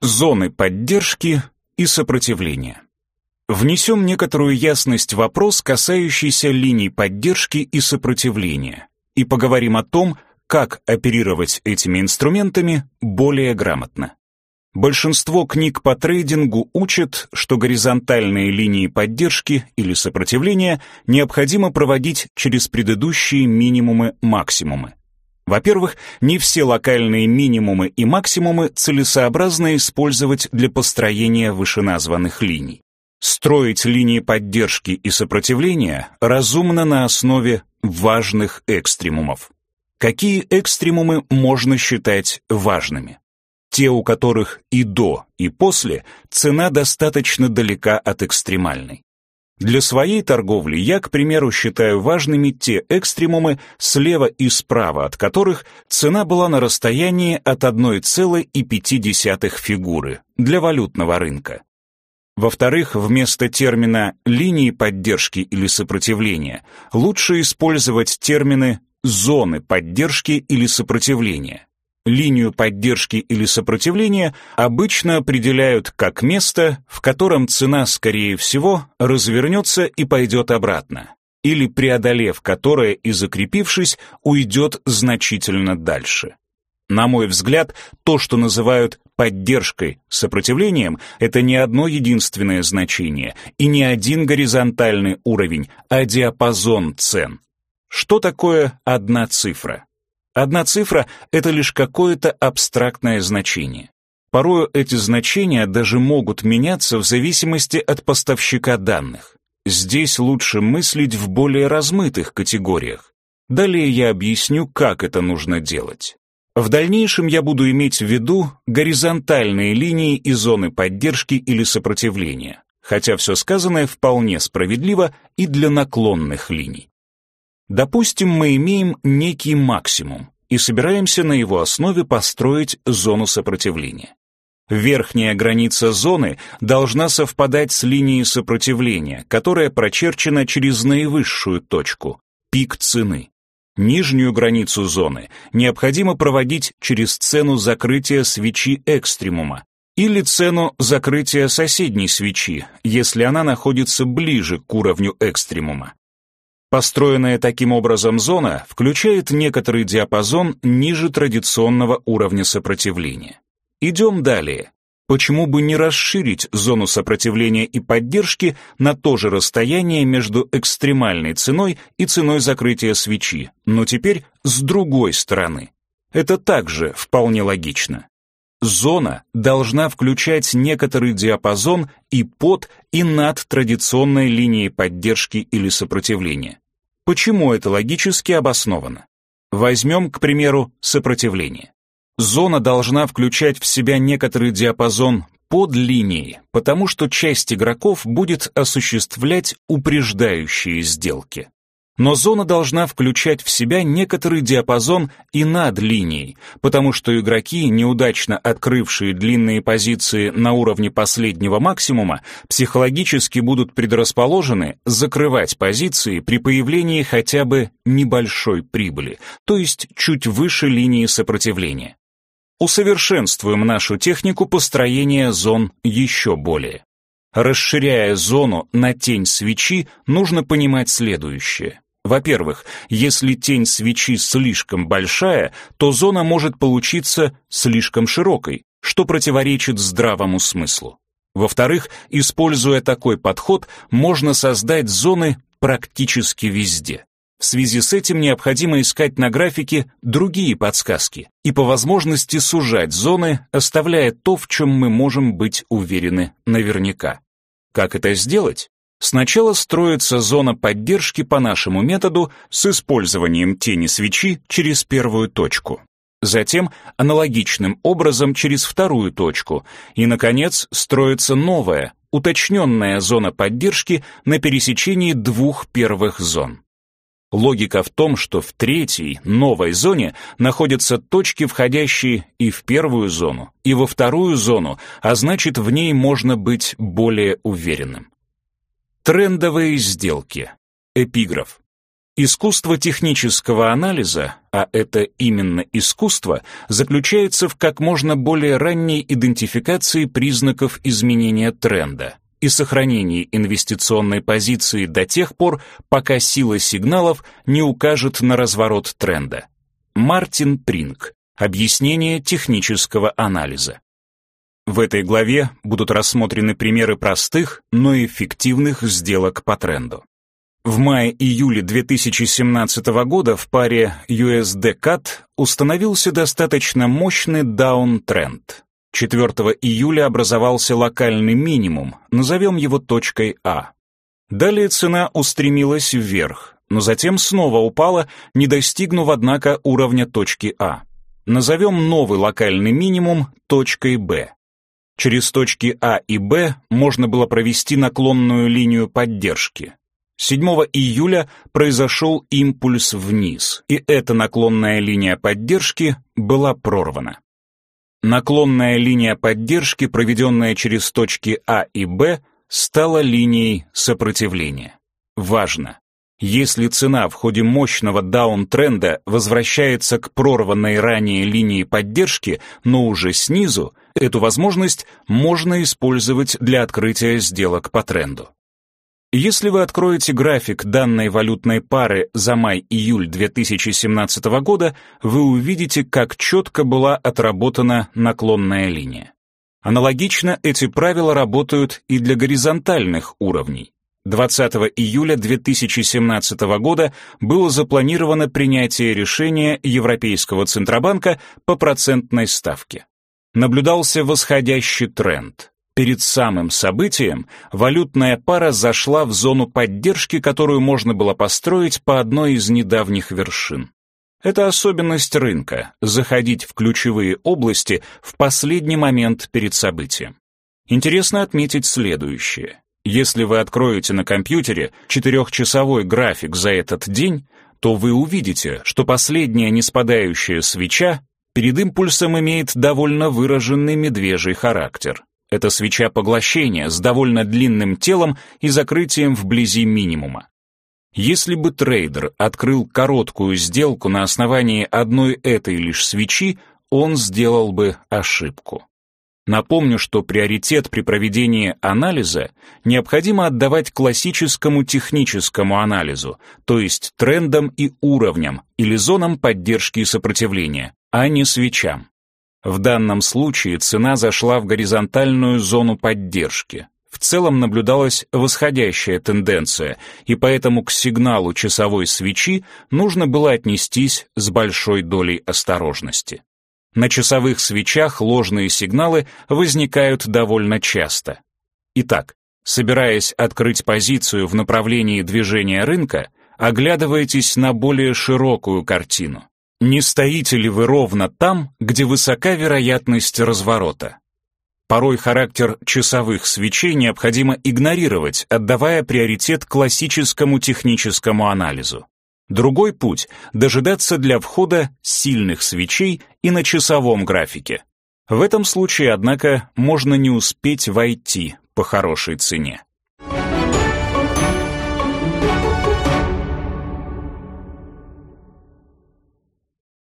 Зоны поддержки и сопротивления. Внесем некоторую ясность в вопрос, касающийся линий поддержки и сопротивления, и поговорим о том, как оперировать этими инструментами более грамотно. Большинство книг по трейдингу учат, что горизонтальные линии поддержки или сопротивления необходимо проводить через предыдущие минимумы-максимумы. Во-первых, не все локальные минимумы и максимумы целесообразно использовать для построения вышеназванных линий. Строить линии поддержки и сопротивления разумно на основе важных экстремумов. Какие экстремумы можно считать важными? те, у которых и до, и после цена достаточно далека от экстремальной. Для своей торговли я, к примеру, считаю важными те экстремумы слева и справа от которых цена была на расстоянии от 1,5 фигуры для валютного рынка. Во-вторых, вместо термина «линии поддержки» или «сопротивления» лучше использовать термины «зоны поддержки» или «сопротивления». Линию поддержки или сопротивления обычно определяют как место, в котором цена, скорее всего, развернется и пойдет обратно, или преодолев которое и закрепившись, уйдет значительно дальше. На мой взгляд, то, что называют поддержкой, сопротивлением, это не одно единственное значение и не один горизонтальный уровень, а диапазон цен. Что такое одна цифра? Одна цифра — это лишь какое-то абстрактное значение. Порою эти значения даже могут меняться в зависимости от поставщика данных. Здесь лучше мыслить в более размытых категориях. Далее я объясню, как это нужно делать. В дальнейшем я буду иметь в виду горизонтальные линии и зоны поддержки или сопротивления, хотя все сказанное вполне справедливо и для наклонных линий. Допустим, мы имеем некий максимум и собираемся на его основе построить зону сопротивления. Верхняя граница зоны должна совпадать с линией сопротивления, которая прочерчена через наивысшую точку – пик цены. Нижнюю границу зоны необходимо проводить через цену закрытия свечи экстремума или цену закрытия соседней свечи, если она находится ближе к уровню экстремума. Построенная таким образом зона включает некоторый диапазон ниже традиционного уровня сопротивления. Идем далее. Почему бы не расширить зону сопротивления и поддержки на то же расстояние между экстремальной ценой и ценой закрытия свечи, но теперь с другой стороны? Это также вполне логично. Зона должна включать некоторый диапазон и под, и над традиционной линией поддержки или сопротивления. Почему это логически обосновано? Возьмем, к примеру, сопротивление. Зона должна включать в себя некоторый диапазон под линией, потому что часть игроков будет осуществлять упреждающие сделки но зона должна включать в себя некоторый диапазон и над линией, потому что игроки, неудачно открывшие длинные позиции на уровне последнего максимума, психологически будут предрасположены закрывать позиции при появлении хотя бы небольшой прибыли, то есть чуть выше линии сопротивления. Усовершенствуем нашу технику построения зон еще более. Расширяя зону на тень свечи, нужно понимать следующее. Во-первых, если тень свечи слишком большая, то зона может получиться слишком широкой, что противоречит здравому смыслу. Во-вторых, используя такой подход, можно создать зоны практически везде. В связи с этим необходимо искать на графике другие подсказки и по возможности сужать зоны, оставляя то, в чем мы можем быть уверены наверняка. Как это сделать? Сначала строится зона поддержки по нашему методу с использованием тени свечи через первую точку. Затем аналогичным образом через вторую точку. И, наконец, строится новая, уточненная зона поддержки на пересечении двух первых зон. Логика в том, что в третьей, новой зоне находятся точки, входящие и в первую зону, и во вторую зону, а значит, в ней можно быть более уверенным. Трендовые сделки. Эпиграф. Искусство технического анализа, а это именно искусство, заключается в как можно более ранней идентификации признаков изменения тренда и сохранении инвестиционной позиции до тех пор, пока сила сигналов не укажет на разворот тренда. Мартин Принг. Объяснение технического анализа. В этой главе будут рассмотрены примеры простых, но эффективных сделок по тренду. В мае-июле 2017 года в паре USD-CAT установился достаточно мощный даун-тренд. 4 июля образовался локальный минимум, назовем его точкой А. Далее цена устремилась вверх, но затем снова упала, не достигнув, однако, уровня точки А. Назовем новый локальный минимум точкой Б. Через точки А и Б можно было провести наклонную линию поддержки. 7 июля произошел импульс вниз, и эта наклонная линия поддержки была прорвана. Наклонная линия поддержки, проведенная через точки А и Б, стала линией сопротивления. Важно! Если цена в ходе мощного даунтренда возвращается к прорванной ранее линии поддержки, но уже снизу, эту возможность можно использовать для открытия сделок по тренду. Если вы откроете график данной валютной пары за май-июль 2017 года, вы увидите, как четко была отработана наклонная линия. Аналогично эти правила работают и для горизонтальных уровней. 20 июля 2017 года было запланировано принятие решения Европейского Центробанка по процентной ставке. Наблюдался восходящий тренд. Перед самым событием валютная пара зашла в зону поддержки, которую можно было построить по одной из недавних вершин. Это особенность рынка — заходить в ключевые области в последний момент перед событием. Интересно отметить следующее. Если вы откроете на компьютере четырехчасовой график за этот день, то вы увидите, что последняя неспадающая свеча перед импульсом имеет довольно выраженный медвежий характер. Это свеча поглощения с довольно длинным телом и закрытием вблизи минимума. Если бы трейдер открыл короткую сделку на основании одной этой лишь свечи, он сделал бы ошибку. Напомню, что приоритет при проведении анализа необходимо отдавать классическому техническому анализу, то есть трендам и уровням или зонам поддержки и сопротивления, а не свечам. В данном случае цена зашла в горизонтальную зону поддержки. В целом наблюдалась восходящая тенденция, и поэтому к сигналу часовой свечи нужно было отнестись с большой долей осторожности. На часовых свечах ложные сигналы возникают довольно часто. Итак, собираясь открыть позицию в направлении движения рынка, оглядывайтесь на более широкую картину. Не стоите ли вы ровно там, где высока вероятность разворота? Порой характер часовых свечей необходимо игнорировать, отдавая приоритет классическому техническому анализу. Другой путь — дожидаться для входа сильных свечей и на часовом графике. В этом случае, однако, можно не успеть войти по хорошей цене.